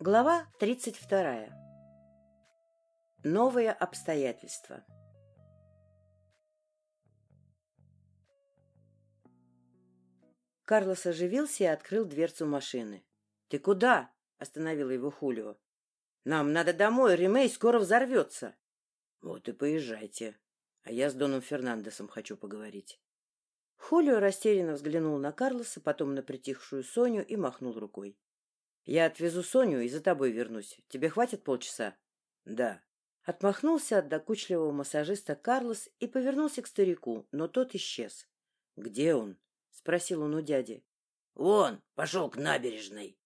Глава 32. Новые обстоятельства. Карлос оживился и открыл дверцу машины. — Ты куда? — остановила его Хулио. — Нам надо домой, Ремей скоро взорвется. — Вот и поезжайте. А я с Доном Фернандесом хочу поговорить. Хулио растерянно взглянул на Карлоса, потом на притихшую Соню и махнул рукой. Я отвезу Соню и за тобой вернусь. Тебе хватит полчаса? Да. Отмахнулся от докучливого массажиста Карлос и повернулся к старику, но тот исчез. Где он? Спросил он у дяди. Вон, пошел к набережной.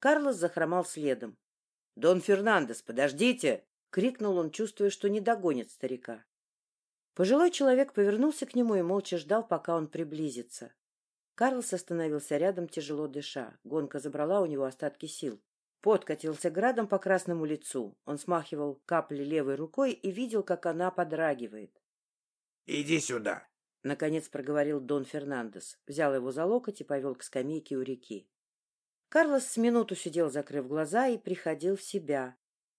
Карлос захромал следом. Дон Фернандес, подождите! крикнул он, чувствуя, что не догонит старика. Пожилой человек повернулся к нему и молча ждал, пока он приблизится. Карлос остановился рядом, тяжело дыша. Гонка забрала у него остатки сил. Пот катился градом по красному лицу. Он смахивал капли левой рукой и видел, как она подрагивает. — Иди сюда! — наконец проговорил Дон Фернандес. Взял его за локоть и повел к скамейке у реки. Карлос с минуту сидел, закрыв глаза, и приходил в себя.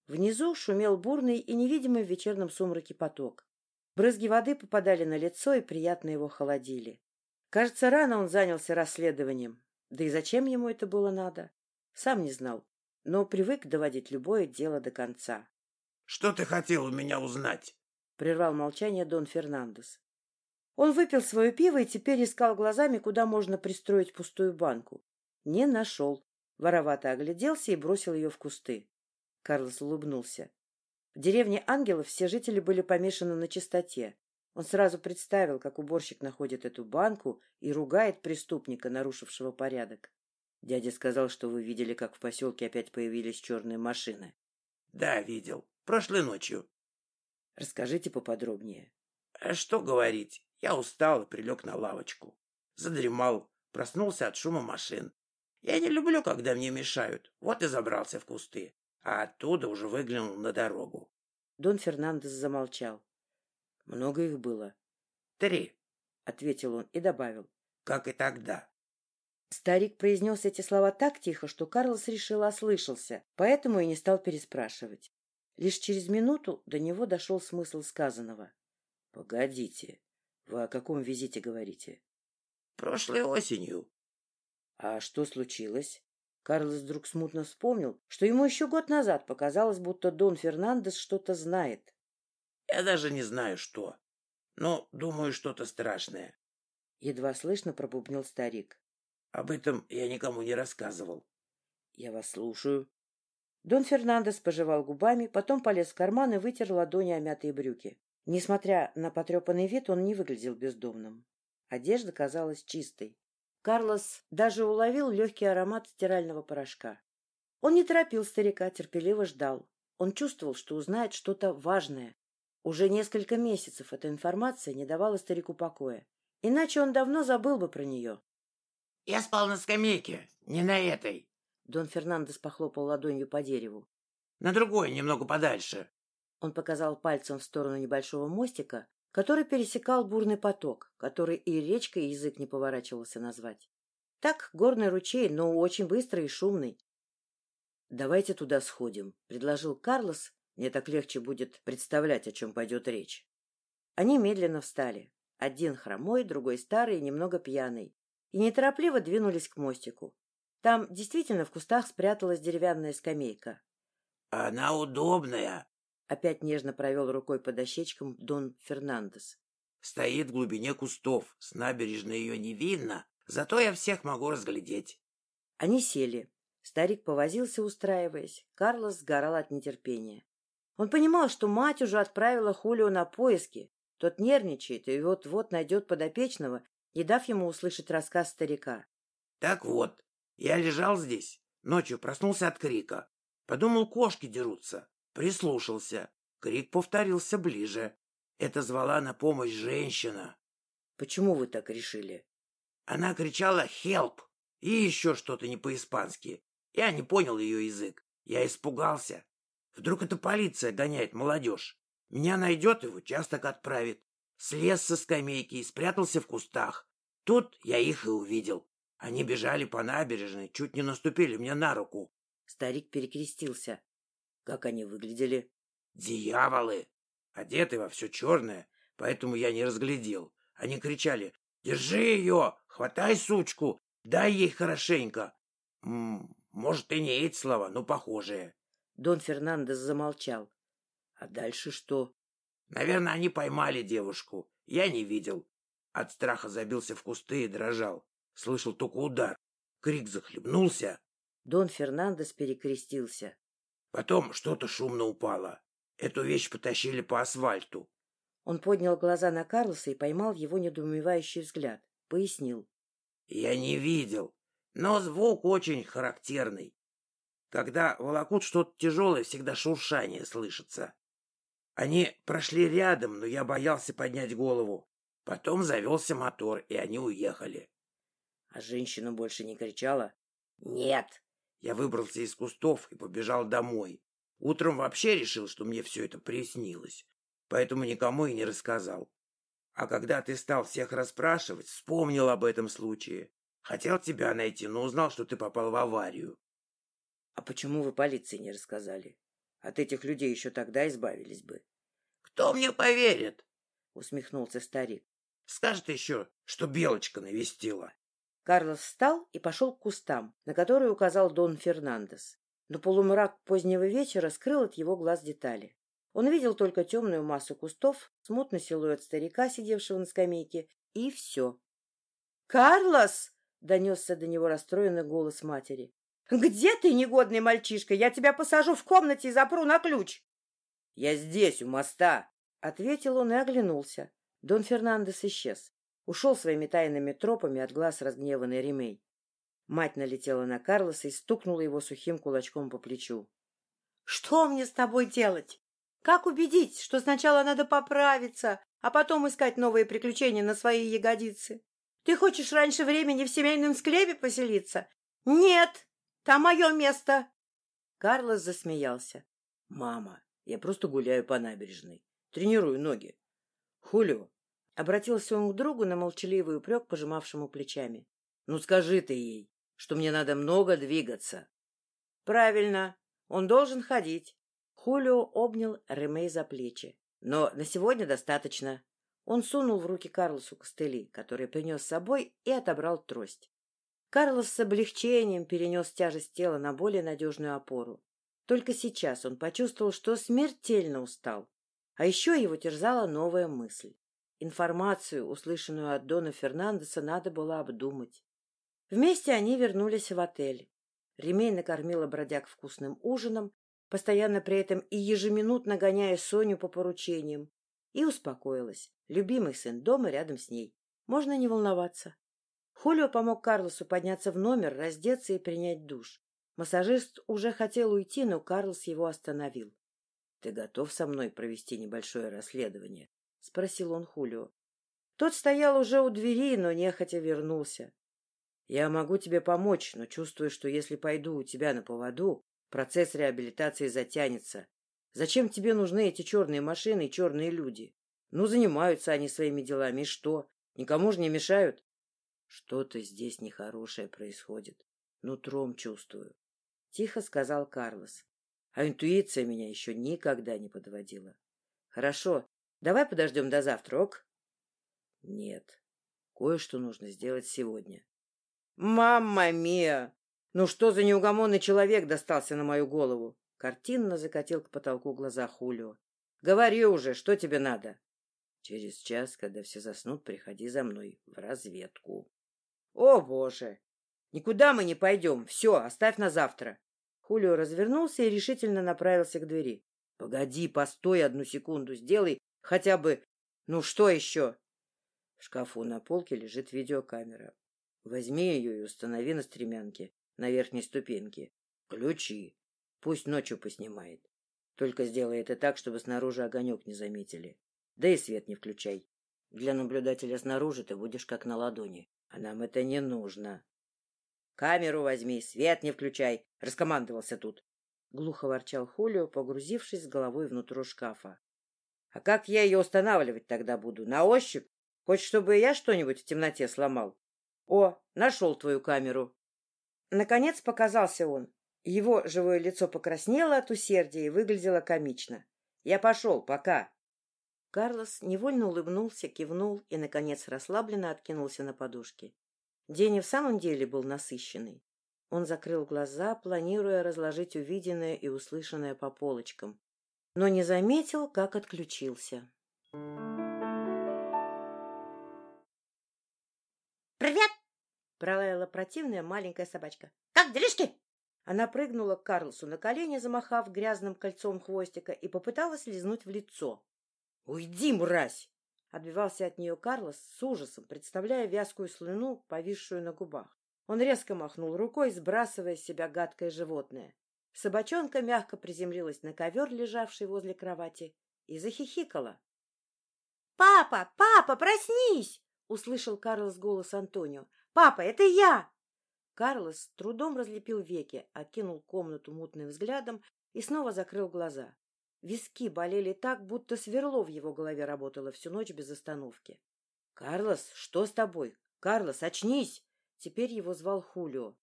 Внизу шумел бурный и невидимый в вечернем сумраке поток. Брызги воды попадали на лицо и приятно его холодили. Кажется, рано он занялся расследованием. Да и зачем ему это было надо? Сам не знал, но привык доводить любое дело до конца. — Что ты хотел у меня узнать? — прервал молчание Дон Фернандес. Он выпил свое пиво и теперь искал глазами, куда можно пристроить пустую банку. Не нашел. Воровато огляделся и бросил ее в кусты. Карлос улыбнулся. В деревне Ангелов все жители были помешаны на чистоте. Он сразу представил, как уборщик находит эту банку и ругает преступника, нарушившего порядок. Дядя сказал, что вы видели, как в поселке опять появились черные машины. — Да, видел. Прошлой ночью. — Расскажите поподробнее. — А что говорить? Я устал и прилег на лавочку. Задремал, проснулся от шума машин. Я не люблю, когда мне мешают. Вот и забрался в кусты. А оттуда уже выглянул на дорогу. Дон Фернандес замолчал. Много их было? Три, — ответил он и добавил. Как и тогда. Старик произнес эти слова так тихо, что Карлос решил ослышался, поэтому и не стал переспрашивать. Лишь через минуту до него дошел смысл сказанного. — Погодите, вы о каком визите говорите? — Прошлой осенью. — А что случилось? Карлос вдруг смутно вспомнил, что ему еще год назад показалось, будто Дон Фернандес что-то знает. Я даже не знаю, что. Но, думаю, что-то страшное. Едва слышно пробубнил старик. Об этом я никому не рассказывал. Я вас слушаю. Дон Фернандес пожевал губами, потом полез в карман и вытер ладони о мятые брюки. Несмотря на потрепанный вид, он не выглядел бездомным. Одежда казалась чистой. Карлос даже уловил легкий аромат стирального порошка. Он не торопил старика, терпеливо ждал. Он чувствовал, что узнает что-то важное, уже несколько месяцев эта информация не давала старику покоя. Иначе он давно забыл бы про нее. — Я спал на скамейке, не на этой. Дон Фернандес похлопал ладонью по дереву. — На другой, немного подальше. Он показал пальцем в сторону небольшого мостика, который пересекал бурный поток, который и речкой язык не поворачивался назвать. Так, горный ручей, но очень быстрый и шумный. — Давайте туда сходим, — предложил Карлос, мне так легче будет представлять, о чем пойдет речь. Они медленно встали. Один хромой, другой старый и немного пьяный. И неторопливо двинулись к мостику. Там действительно в кустах спряталась деревянная скамейка. — Она удобная, — опять нежно провел рукой по дощечкам Дон Фернандес. — Стоит в глубине кустов, с набережной ее не видно, зато я всех могу разглядеть. Они сели. Старик повозился, устраиваясь. Карлос сгорал от нетерпения. Он понимал, что мать уже отправила Хулио на поиски. Тот нервничает и вот-вот найдет подопечного, не дав ему услышать рассказ старика. — Так вот, я лежал здесь, ночью проснулся от крика. Подумал, кошки дерутся. Прислушался. Крик повторился ближе. Это звала на помощь женщина. — Почему вы так решили? Она кричала «Хелп!» и еще что-то не по-испански. Я не понял ее язык. Я испугался. Вдруг это полиция гоняет молодежь. Меня найдет и в участок отправит. Слез со скамейки и спрятался в кустах. Тут я их и увидел. Они бежали по набережной, чуть не наступили мне на руку. Старик перекрестился. Как они выглядели? Дьяволы! Одеты во все черное, поэтому я не разглядел. Они кричали «Держи ее! Хватай сучку! Дай ей хорошенько!» М -м, Может, и не эти слова, но похожие. Дон Фернандес замолчал. А дальше что? Наверное, они поймали девушку. Я не видел. От страха забился в кусты и дрожал. Слышал только удар. Крик захлебнулся. Дон Фернандес перекрестился. Потом что-то шумно упало. Эту вещь потащили по асфальту. Он поднял глаза на Карлоса и поймал его недоумевающий взгляд. Пояснил. Я не видел, но звук очень характерный. Когда волокут что-то тяжелое, всегда шуршание слышится. Они прошли рядом, но я боялся поднять голову. Потом завелся мотор, и они уехали. А женщина больше не кричала? Нет. Я выбрался из кустов и побежал домой. Утром вообще решил, что мне все это приснилось, поэтому никому и не рассказал. А когда ты стал всех расспрашивать, вспомнил об этом случае. Хотел тебя найти, но узнал, что ты попал в аварию. А почему вы полиции не рассказали? От этих людей еще тогда избавились бы. Кто мне поверит? Усмехнулся старик. Скажет еще, что Белочка навестила. Карлос встал и пошел к кустам, на которые указал Дон Фернандес. Но полумрак позднего вечера скрыл от его глаз детали. Он видел только темную массу кустов, смутный силуэт старика, сидевшего на скамейке, и все. «Карлос!» — донесся до него расстроенный голос матери. «Где ты, негодный мальчишка? Я тебя посажу в комнате и запру на ключ!» «Я здесь, у моста!» — ответил он и оглянулся. Дон Фернандес исчез. Ушел своими тайными тропами от глаз разгневанный Ремей. Мать налетела на Карлоса и стукнула его сухим кулачком по плечу. — Что мне с тобой делать? Как убедить, что сначала надо поправиться, а потом искать новые приключения на свои ягодицы? Ты хочешь раньше времени в семейном склепе поселиться? Нет, там мое место. Карлос засмеялся. — Мама, я просто гуляю по набережной. Тренирую ноги. — Хулио, — обратился он к другу на молчаливый упрек, пожимавшему плечами. — Ну скажи ты ей, что мне надо много двигаться. — Правильно, он должен ходить. Хулио обнял Ремей за плечи. — Но на сегодня достаточно. Он сунул в руки Карлосу костыли, которые принес с собой, и отобрал трость. Карлос с облегчением перенес тяжесть тела на более надежную опору. Только сейчас он почувствовал, что смертельно устал. А еще его терзала новая мысль. Информацию, услышанную от Дона Фернандеса, надо было обдумать. Вместе они вернулись в отель. Ремей накормила бродяг вкусным ужином, постоянно при этом и ежеминутно гоняя Соню по поручениям, и успокоилась. Любимый сын дома рядом с ней. Можно не волноваться. Хулио помог Карлосу подняться в номер, раздеться и принять душ. Массажист уже хотел уйти, но Карлос его остановил. — Ты готов со мной провести небольшое расследование? — спросил он Хулио. Тот стоял уже у двери, но нехотя вернулся. Я могу тебе помочь, но чувствую, что если пойду у тебя на поводу, процесс реабилитации затянется. Зачем тебе нужны эти черные машины и черные люди? Ну, занимаются они своими делами, и что? Никому же не мешают? Что-то здесь нехорошее происходит. Нутром чувствую. Тихо сказал Карлос. А интуиция меня еще никогда не подводила. Хорошо, давай подождем до завтра, ок? Нет, кое-что нужно сделать сегодня. «Мамма мия! Ну что за неугомонный человек достался на мою голову?» Картинно закатил к потолку глаза Хулио. «Говори уже, что тебе надо?» «Через час, когда все заснут, приходи за мной в разведку». «О, Боже! Никуда мы не пойдем. Все, оставь на завтра». Хулио развернулся и решительно направился к двери. «Погоди, постой одну секунду, сделай хотя бы... Ну что еще?» В шкафу на полке лежит видеокамера. Возьми ее и установи на стремянке, на верхней ступеньке. Ключи. Пусть ночью поснимает. Только сделай это так, чтобы снаружи огонек не заметили. Да и свет не включай. Для наблюдателя снаружи ты будешь как на ладони. А нам это не нужно. Камеру возьми, свет не включай, раскомандовался тут. Глухо ворчал Хулио, погрузившись с головой внутрь шкафа. А как я ее устанавливать тогда буду? На ощупь? Хочешь, чтобы я что-нибудь в темноте сломал? О, нашел твою камеру. Наконец показался он. Его живое лицо покраснело от усердия и выглядело комично. «Я пошел, пока!» Карлос невольно улыбнулся, кивнул и, наконец, расслабленно откинулся на подушке. День и в самом деле был насыщенный. Он закрыл глаза, планируя разложить увиденное и услышанное по полочкам, но не заметил, как отключился. «Привет!» — пролаяла противная маленькая собачка. «Как делишки?» Она прыгнула к Карлсу на колени, замахав грязным кольцом хвостика, и попыталась лизнуть в лицо. «Уйди, мразь!» — отбивался от нее Карлос с ужасом, представляя вязкую слюну, повисшую на губах. Он резко махнул рукой, сбрасывая с себя гадкое животное. Собачонка мягко приземлилась на ковер, лежавший возле кровати, и захихикала. «Папа! Папа, проснись!» — услышал Карлос голос Антонио. «Папа, это я!» Карлос с трудом разлепил веки, окинул комнату мутным взглядом и снова закрыл глаза. Виски болели так, будто сверло в его голове работало всю ночь без остановки. — Карлос, что с тобой? Карлос, очнись! Теперь его звал Хулио.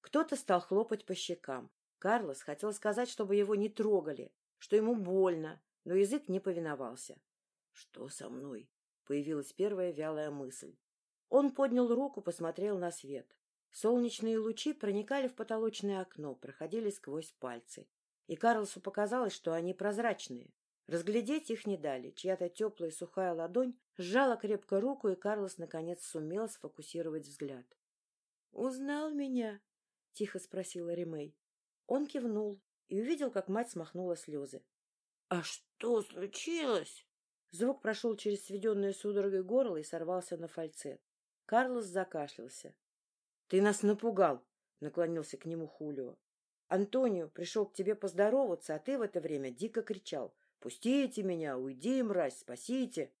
Кто-то стал хлопать по щекам. Карлос хотел сказать, чтобы его не трогали, что ему больно, но язык не повиновался. — Что со мной? — появилась первая вялая мысль. Он поднял руку, посмотрел на свет. Солнечные лучи проникали в потолочное окно, проходили сквозь пальцы и Карлосу показалось, что они прозрачные. Разглядеть их не дали. Чья-то теплая сухая ладонь сжала крепко руку, и Карлос наконец сумел сфокусировать взгляд. — Узнал меня? — тихо спросила Ремей. Он кивнул и увидел, как мать смахнула слезы. — А что случилось? Звук прошел через сведенное судорогой горло и сорвался на фальцет. Карлос закашлялся. — Ты нас напугал! — наклонился к нему Хулио. Антонио пришел к тебе поздороваться, а ты в это время дико кричал. «Пустите меня! Уйди, мразь! Спасите!»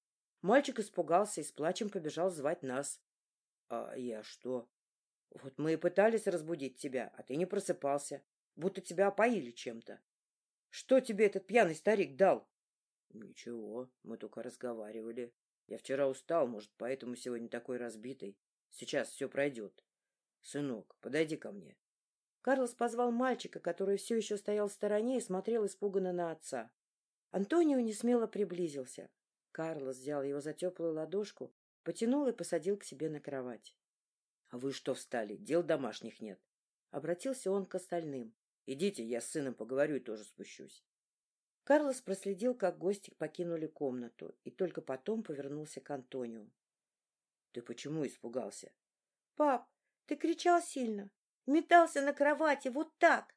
Мальчик испугался и с плачем побежал звать нас. «А я что?» «Вот мы и пытались разбудить тебя, а ты не просыпался, будто тебя опоили чем-то. Что тебе этот пьяный старик дал?» «Ничего, мы только разговаривали. Я вчера устал, может, поэтому сегодня такой разбитый. Сейчас все пройдет. Сынок, подойди ко мне». Карлос позвал мальчика, который все еще стоял в стороне и смотрел испуганно на отца. Антонио несмело приблизился. Карлос взял его за теплую ладошку, потянул и посадил к себе на кровать. — А вы что встали? Дел домашних нет. Обратился он к остальным. — Идите, я с сыном поговорю и тоже спущусь. Карлос проследил, как гости покинули комнату, и только потом повернулся к Антонио. — Ты почему испугался? — Пап, ты кричал сильно. Метался на кровати вот так.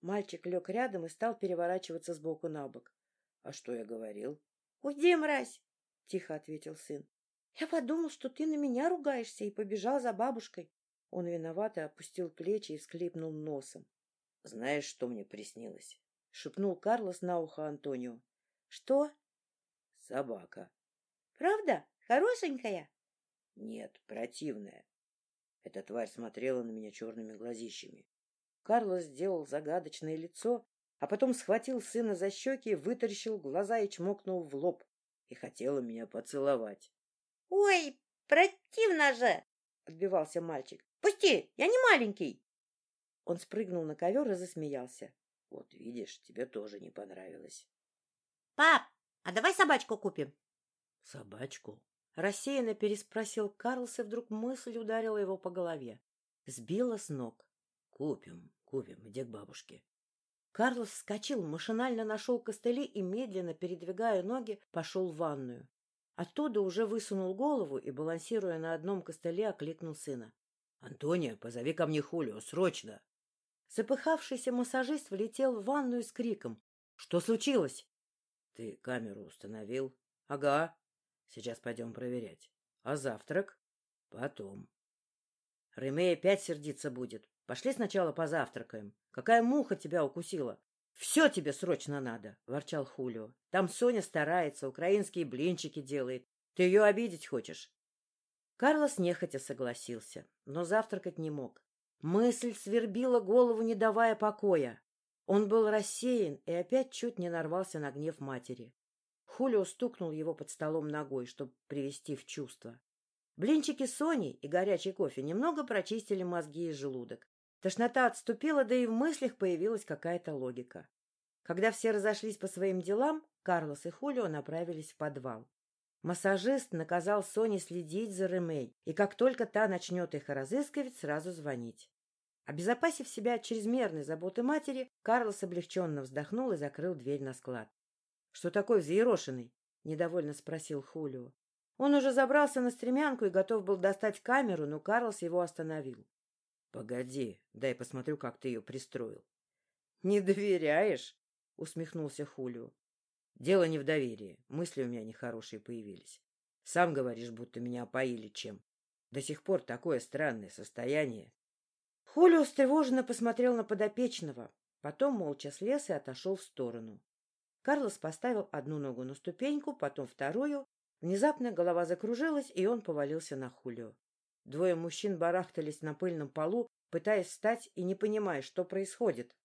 Мальчик лег рядом и стал переворачиваться с боку на бок. — А что я говорил? — Уйди, мразь! — тихо ответил сын. — Я подумал, что ты на меня ругаешься, и побежал за бабушкой. Он виновато опустил плечи и всклипнул носом. — Знаешь, что мне приснилось? — шепнул Карлос на ухо Антонио. — Что? — Собака. — Правда? Хорошенькая? — Нет, противная. Эта тварь смотрела на меня черными глазищами. Карлос сделал загадочное лицо, а потом схватил сына за щеки, вытаращил глаза и чмокнул в лоб. И хотела меня поцеловать. — Ой, противно же! — отбивался мальчик. — Пусти, я не маленький. Он спрыгнул на ковер и засмеялся. — Вот видишь, тебе тоже не понравилось. — Пап, а давай собачку купим? — Собачку? Рассеянно переспросил Карлс, и вдруг мысль ударила его по голове. Сбила с ног. «Купим, купим, иди к бабушке». Карлос вскочил, машинально нашел костыли и, медленно передвигая ноги, пошел в ванную. Оттуда уже высунул голову и, балансируя на одном костыле, окликнул сына. — Антония, позови ко мне Хулио, срочно! Запыхавшийся массажист влетел в ванную с криком. — Что случилось? — Ты камеру установил? — Ага. Сейчас пойдем проверять. А завтрак? Потом. Ремей опять сердиться будет. Пошли сначала позавтракаем. Какая муха тебя укусила? Все тебе срочно надо, — ворчал Хулио. Там Соня старается, украинские блинчики делает. Ты ее обидеть хочешь? Карлос нехотя согласился, но завтракать не мог. Мысль свербила голову, не давая покоя. Он был рассеян и опять чуть не нарвался на гнев матери. Хулио стукнул его под столом ногой, чтобы привести в чувство. Блинчики Сони и горячий кофе немного прочистили мозги и желудок. Тошнота отступила, да и в мыслях появилась какая-то логика. Когда все разошлись по своим делам, Карлос и Хулио направились в подвал. Массажист наказал Соне следить за Ремей, и как только та начнет их разыскивать, сразу звонить. Обезопасив себя от чрезмерной заботы матери, Карлос облегченно вздохнул и закрыл дверь на склад. — Что такое взъерошенный? — недовольно спросил Хулио. Он уже забрался на стремянку и готов был достать камеру, но Карлос его остановил. — Погоди, дай посмотрю, как ты ее пристроил. — Не доверяешь? — усмехнулся Хулио. — Дело не в доверии. Мысли у меня нехорошие появились. Сам говоришь, будто меня опоили чем. До сих пор такое странное состояние. Хулио встревоженно посмотрел на подопечного, потом молча слез и отошел в сторону. Карлос поставил одну ногу на ступеньку, потом вторую. Внезапно голова закружилась, и он повалился на Хулио. Двое мужчин барахтались на пыльном полу, пытаясь встать и не понимая, что происходит.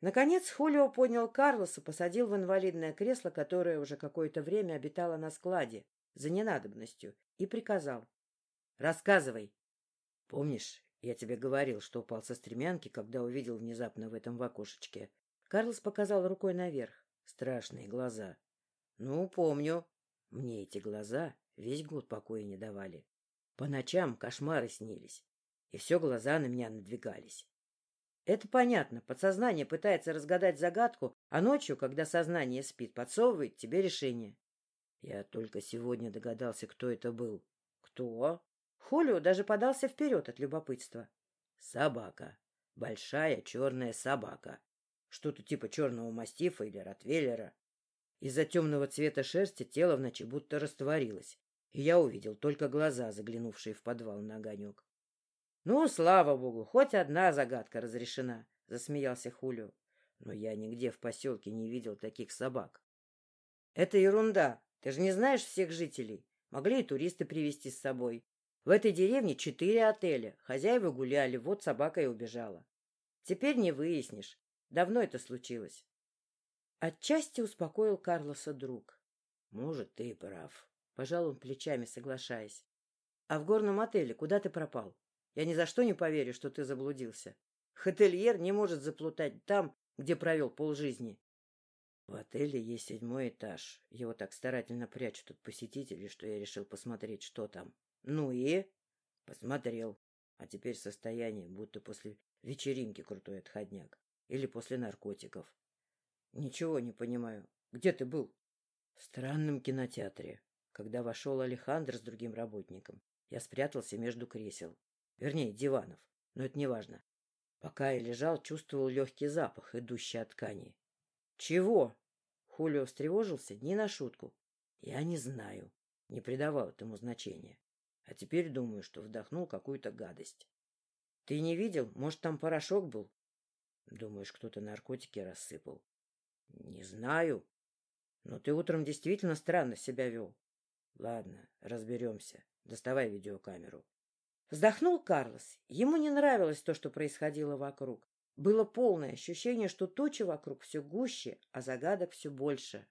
Наконец Хулио поднял Карлоса, посадил в инвалидное кресло, которое уже какое-то время обитало на складе, за ненадобностью, и приказал. — Рассказывай. — Помнишь, я тебе говорил, что упал со стремянки, когда увидел внезапно в этом в окошечке? Карлос показал рукой наверх. Страшные глаза. — Ну, помню. Мне эти глаза весь год покоя не давали. По ночам кошмары снились, и все глаза на меня надвигались. Это понятно, подсознание пытается разгадать загадку, а ночью, когда сознание спит, подсовывает тебе решение. Я только сегодня догадался, кто это был. Кто? Хулио даже подался вперед от любопытства. Собака. Большая черная собака. Что-то типа черного мастифа или ротвейлера. Из-за темного цвета шерсти тело в ночи будто растворилось и я увидел только глаза, заглянувшие в подвал на огонек. — Ну, слава богу, хоть одна загадка разрешена, — засмеялся Хулио. — Но я нигде в поселке не видел таких собак. — Это ерунда. Ты же не знаешь всех жителей. Могли и туристы привезти с собой. В этой деревне четыре отеля. Хозяева гуляли, вот собака и убежала. Теперь не выяснишь. Давно это случилось. Отчасти успокоил Карлоса друг. Может, ты и прав. Пожал он плечами, соглашаясь. — А в горном отеле куда ты пропал? Я ни за что не поверю, что ты заблудился. Хотельер не может заплутать там, где провел полжизни. В отеле есть седьмой этаж. Его так старательно прячут от посетителей, что я решил посмотреть, что там. Ну и? Посмотрел. А теперь состояние, будто после вечеринки крутой отходняк. Или после наркотиков. Ничего не понимаю. Где ты был? В странном кинотеатре. Когда вошел Алехандр с другим работником, я спрятался между кресел. Вернее, диванов. Но это не важно. Пока я лежал, чувствовал легкий запах, идущий от ткани. «Чего?» Хулио встревожился не на шутку. «Я не знаю. Не придавал этому значения. А теперь думаю, что вдохнул какую-то гадость. Ты не видел? Может, там порошок был? Думаешь, кто-то наркотики рассыпал? Не знаю. Но ты утром действительно странно себя вел. Ладно, разберемся. Доставай видеокамеру. Вздохнул Карлос. Ему не нравилось то, что происходило вокруг. Было полное ощущение, что тучи вокруг все гуще, а загадок все больше.